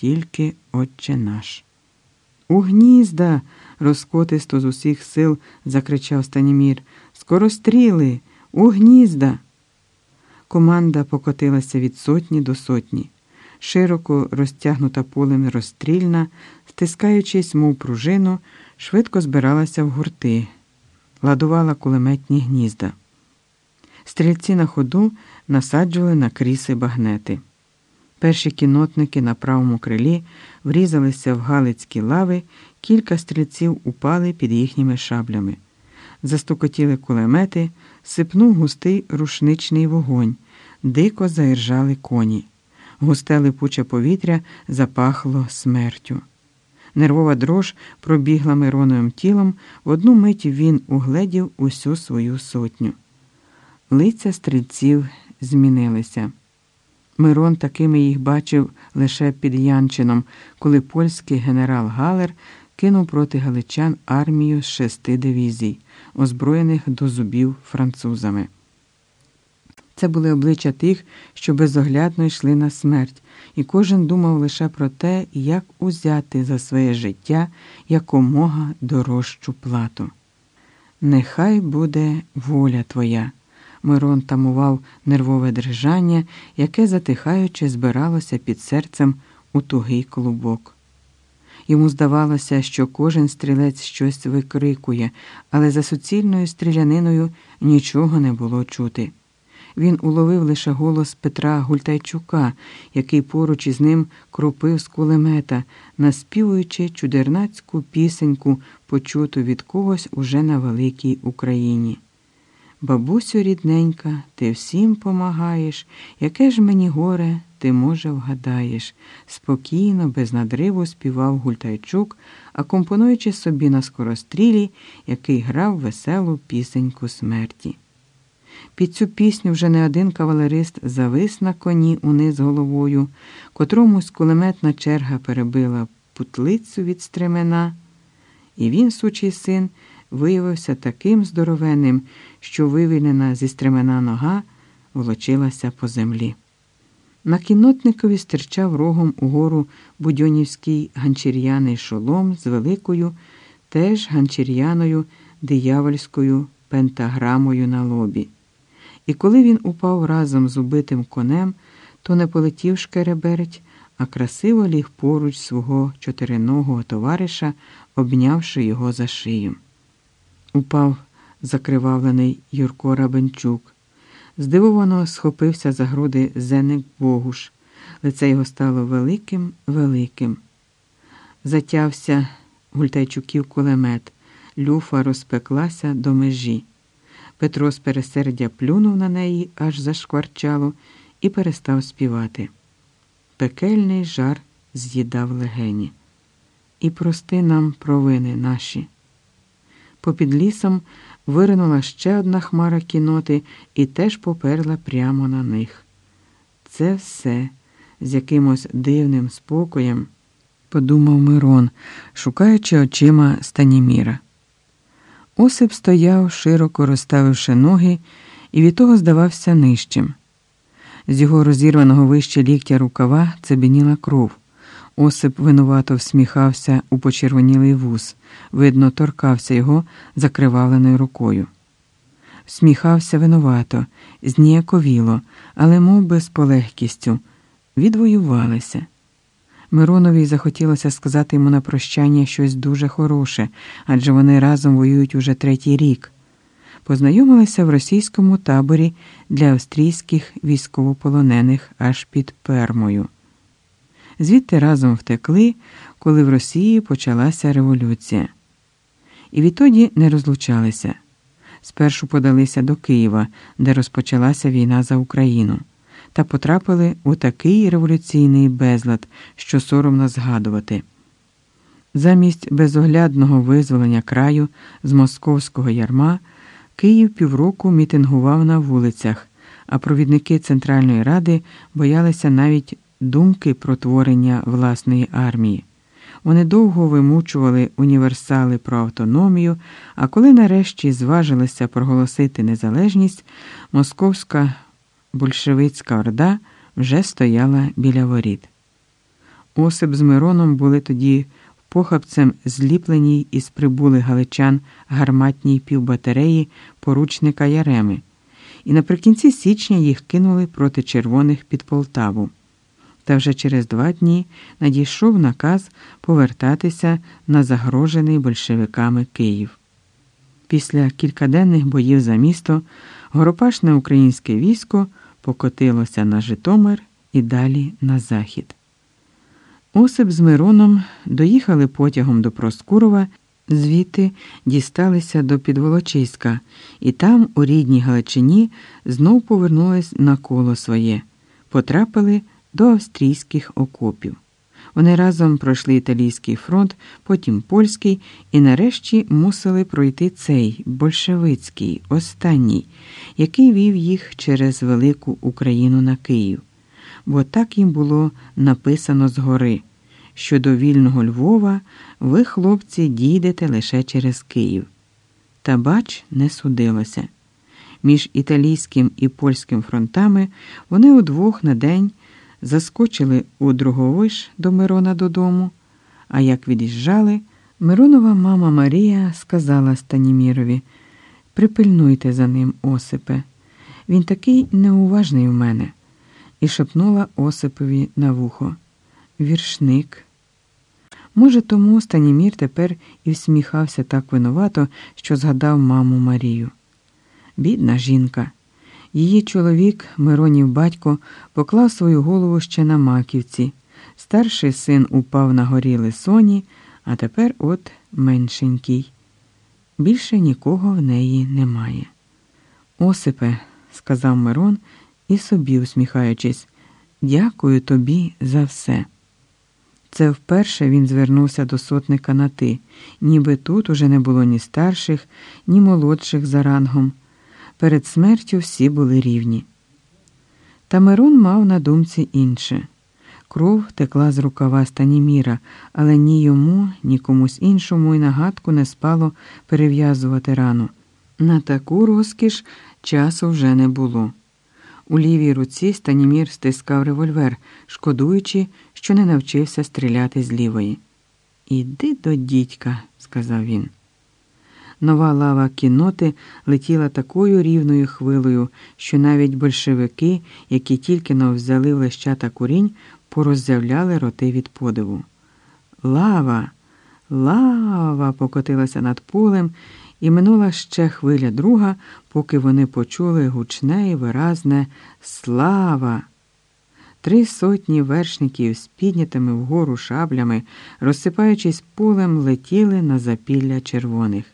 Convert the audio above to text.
тільки Отче наш. У гнізда. розкотисто з усіх сил закричав Станімір. Скоростріли, у гнізда. Команда покотилася від сотні до сотні. Широко розтягнута полем розстрільна, стискаючись, мов пружину, швидко збиралася в гурти, ладувала кулеметні гнізда. Стрільці на ходу насаджували на кріси багнети. Перші кінотники на правому крилі врізалися в галицькі лави, кілька стрільців упали під їхніми шаблями. Застукотіли кулемети, сипнув густий рушничний вогонь, дико заіржали коні. Густе липуче повітря запахло смертю. Нервова дрож пробігла Мироновим тілом, в одну мить він угледів усю свою сотню. Лиця стрільців змінилися. Мирон такими їх бачив лише під Янчином, коли польський генерал Галер кинув проти галичан армію з шести дивізій, озброєних до зубів французами. Це були обличчя тих, що безоглядно йшли на смерть, і кожен думав лише про те, як узяти за своє життя якомога дорожчу плату. Нехай буде воля твоя. Мирон тамував нервове дрижання, яке, затихаючи, збиралося під серцем у тугий клубок. Йому здавалося, що кожен стрілець щось викрикує, але за суцільною стріляниною нічого не було чути. Він уловив лише голос Петра Гультайчука, який поруч із ним кропив з кулемета, наспівуючи чудернацьку пісеньку, почуту від когось уже на великій Україні. Бабусю рідненька, ти всім помагаєш, яке ж мені горе, ти, може, вгадаєш, спокійно, без надриву співав Гультайчук, акомпонуючи собі на скорострілі, який грав веселу пісеньку смерті. Під цю пісню вже не один кавалерист завис на коні униз головою, котромусь кулеметна черга перебила путлицю від стремена, і він, сучий син, виявився таким здоровенним, що вивільнена зі стремена нога волочилася по землі. На кіннотникові стирчав рогом угору будьонівський ганчір'яний шолом з великою, теж ганчір'яною диявольською пентаграмою на лобі. І коли він упав разом з убитим конем, то не полетів шкереберть, а красиво ліг поруч свого чотириногого товариша, обнявши його за шию. Упав закривавлений Юрко Рабенчук. Здивовано схопився за груди Зеник Богуш. Лице його стало великим, великим. Затявся Гультайчуків кулемет. Люфа розпеклася до межі. Петро з пересердя плюнув на неї, аж зашкварчало, і перестав співати. Пекельний жар з'їдав легені. І прости нам провини наші. Попід лісом виринула ще одна хмара кіноти і теж поперла прямо на них. Це все з якимось дивним спокоєм, подумав Мирон, шукаючи очима Станіміра. Осип стояв, широко розставивши ноги, і від того здавався нижчим. З його розірваного вище ліктя рукава цебеніла кров. Осип винувато всміхався у почервонілий вуз, видно, торкався його закривавленою рукою. Всміхався винувато, зніяковіло, але мов би з полегкістю. Відвоювалися. Миронові захотілося сказати йому на прощання щось дуже хороше, адже вони разом воюють уже третій рік. Познайомилися в російському таборі для австрійських військовополонених аж під пермою. Звідти разом втекли, коли в Росії почалася революція. І відтоді не розлучалися. Спершу подалися до Києва, де розпочалася війна за Україну, та потрапили у такий революційний безлад, що соромно згадувати. Замість безоглядного визволення краю з московського ярма Київ півроку мітингував на вулицях, а провідники Центральної Ради боялися навіть думки про творення власної армії. Вони довго вимучували універсали про автономію, а коли нарешті зважилися проголосити незалежність, московська большевицька орда вже стояла біля воріт. Осип з Мироном були тоді похабцем зліпленій із прибулих галичан гарматній півбатареї поручника Яреми, і наприкінці січня їх кинули проти червоних під Полтаву. Та вже через два дні надійшов наказ повертатися на загрожений большевиками Київ. Після кількаденних боїв за місто горопашне українське військо покотилося на Житомир і далі на захід. Осип з Мироном доїхали потягом до Проскурова, звідти дісталися до Підволочиська, і там, у рідній Галичині, знов повернулись на коло своє, потрапили до австрійських окопів. Вони разом пройшли італійський фронт, потім польський, і нарешті мусили пройти цей большевицький, останній, який вів їх через велику Україну на Київ. Бо так їм було написано згори, що до вільного Львова ви, хлопці, дійдете лише через Київ. Та бач, не судилося. Між італійським і польським фронтами вони удвох на день заскочили у Друговиш до Мирона додому, а як від'їжджали, Миронова мама Марія сказала Станімірові Припильнуйте за ним, Осипе. Він такий неуважний у мене. І шепнула Осипові на вухо. Віршник. Може, тому Станімір тепер і всміхався так винувато, що згадав маму Марію. Бідна жінка. Її чоловік, Миронів батько, поклав свою голову ще на маківці. Старший син упав на горі лисоні, а тепер от меншенький. Більше нікого в неї немає. Осипе, сказав Мирон і собі усміхаючись, дякую тобі за все. Це вперше він звернувся до сотника на ти, ніби тут уже не було ні старших, ні молодших за рангом. Перед смертю всі були рівні. Та мав на думці інше. Кров текла з рукава Станіміра, але ні йому, ні комусь іншому й нагадку не спало перев'язувати рану. На таку розкіш часу вже не було. У лівій руці Станімір стискав револьвер, шкодуючи, що не навчився стріляти з лівої. Іди до дідька, сказав він. Нова лава кінноти летіла такою рівною хвилею, що навіть большевики, які тільки но взяли лещата курінь, пороззявляли роти від подиву. Лава, лава покотилася над полем, і минула ще хвиля друга, поки вони почули гучне і виразне Слава! Три сотні вершників з піднятими вгору шаблями, розсипаючись полем, летіли на запілля червоних.